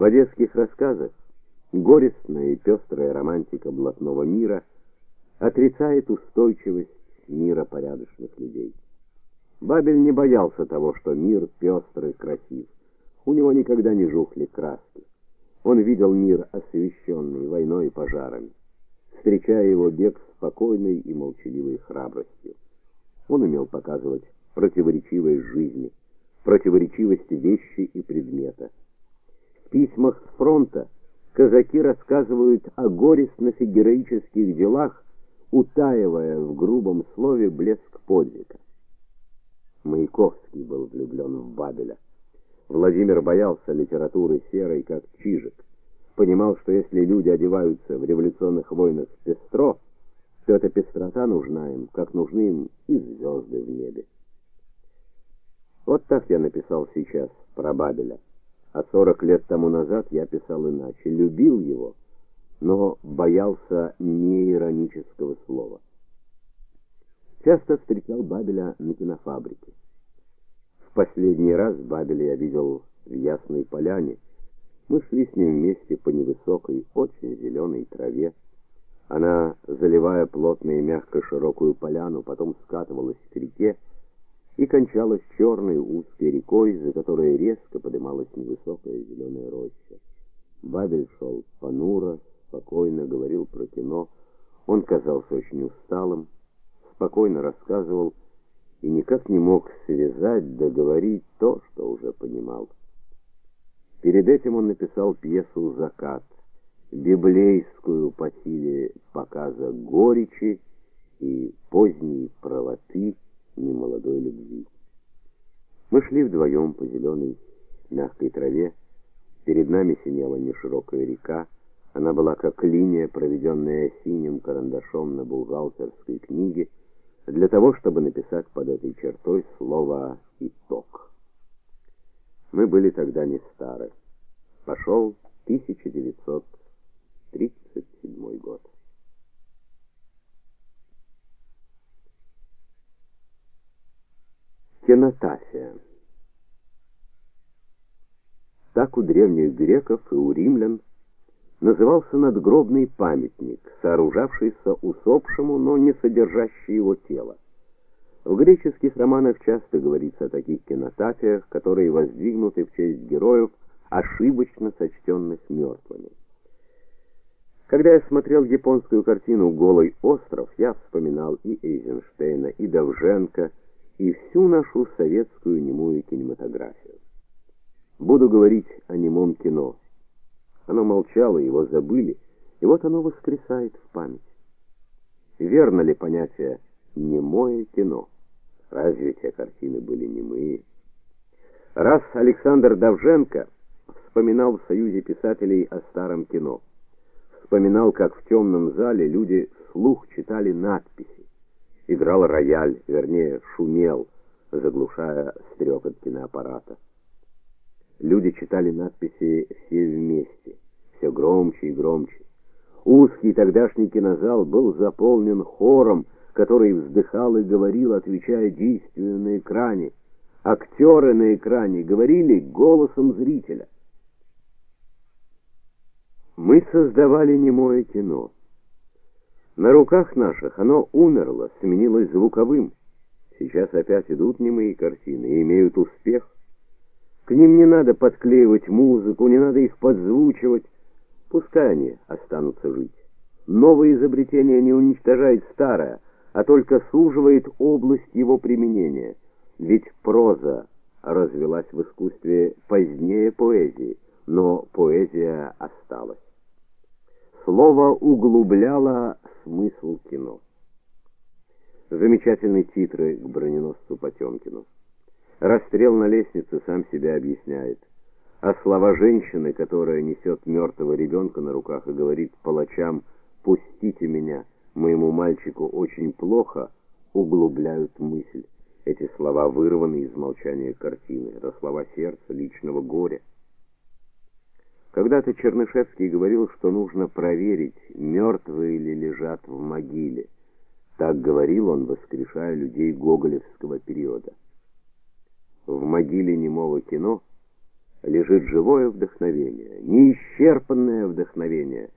В одесских рассказах горестная и пестрая романтика блатного мира отрицает устойчивость мира порядочных людей. Бабель не боялся того, что мир пестрый, красив. У него никогда не жухли краски. Он видел мир освещенный войной и пожарами, встречая его бег спокойной и молчаливой храбростью. Он умел показывать противоречивость жизни, противоречивость вещи и предмета. Письмах с фронта казаки рассказывают о горестных и героических делах, утаивая в грубом слове блеск подвига. Маяковский был влюблен в Бабеля. Владимир боялся литературы серой, как чижик. Понимал, что если люди одеваются в революционных войнах пестро, то эта пестрота нужна им, как нужны им и звезды в небе. Вот так я написал сейчас про Бабеля. А 40 лет тому назад я писал иначе. Любил его, но боялся неиронического слова. Часто встречал Бабеля на кинофабрике. В последний раз Бабеля я видел в Ясной Поляне. Мы шли с ним вместе по невысокой, очень зеленой траве. Она, заливая плотно и мягко широкую поляну, потом скатывалась к реке кончалась черной узкой рекой, за которой резко подымалась невысокая зеленая роща. Бабель шел понуро, спокойно говорил про кино. Он казался очень усталым, спокойно рассказывал и никак не мог связать, договорить то, что уже понимал. Перед этим он написал пьесу «Закат», библейскую по силе показа горечи и поздней правоты немолодой любви. Мы шли вдвоем по зеленой мягкой траве. Перед нами синела неширокая река. Она была как линия, проведенная синим карандашом на бухгалтерской книге, для того, чтобы написать под этой чертой слово «итог». Мы были тогда не стары. Пошел 1937 год. Кенотафия. Так у древних греков и у римлян назывался надгробный памятник, сооружавшийся усопшему, но не содержащий его тело. В греческих романах часто говорится о таких кинотафиях, которые воздвигнуты в честь героев, ошибочно сочтенных мертвыми. Когда я смотрел японскую картину «Голый остров», я вспоминал и Эйзенштейна, и Довженко, и всю нашу советскую немую кинематографию. Буду говорить о немом кино – оно молчало, его забыли, и вот оно воскресает в память. Верно ли понятие «немое кино»? Разве те картины были немые? Раз Александр Давженко вспоминал в Союзе писателей о старом кино, вспоминал, как в темном зале люди вслух читали надписи, играл рояль, вернее, шумел, заглушая стрекот киноаппарата. Люди читали надписи все вместе, все громче и громче. Узкий тогдашний кинозал был заполнен хором, который вздыхал и говорил, отвечая действию на экране. Актеры на экране говорили голосом зрителя. Мы создавали немое кино. На руках наших оно умерло, сменилось звуковым. Сейчас опять идут немые картины и имеют успех. К ним не надо подклеивать музыку, не надо их подзвучивать. Пускай они останутся жить. Новое изобретение не уничтожает старое, а только суживает область его применения. Ведь проза развелась в искусстве позднее поэзии, но поэзия осталась. Слово углубляло смысл кино. Замечательные титры к броненосцу Потемкину. Расстрел на лестнице сам себя объясняет. А слова женщины, которая несет мертвого ребенка на руках и говорит палачам «пустите меня, моему мальчику очень плохо», углубляют мысль. Эти слова вырваны из молчания картины, это слова сердца, личного горя. Когда-то Чернышевский говорил, что нужно проверить, мертвые ли лежат в могиле. Так говорил он, воскрешая людей гоголевского периода в могиле немого кино лежит живое вдохновение, неисчерпанное вдохновение,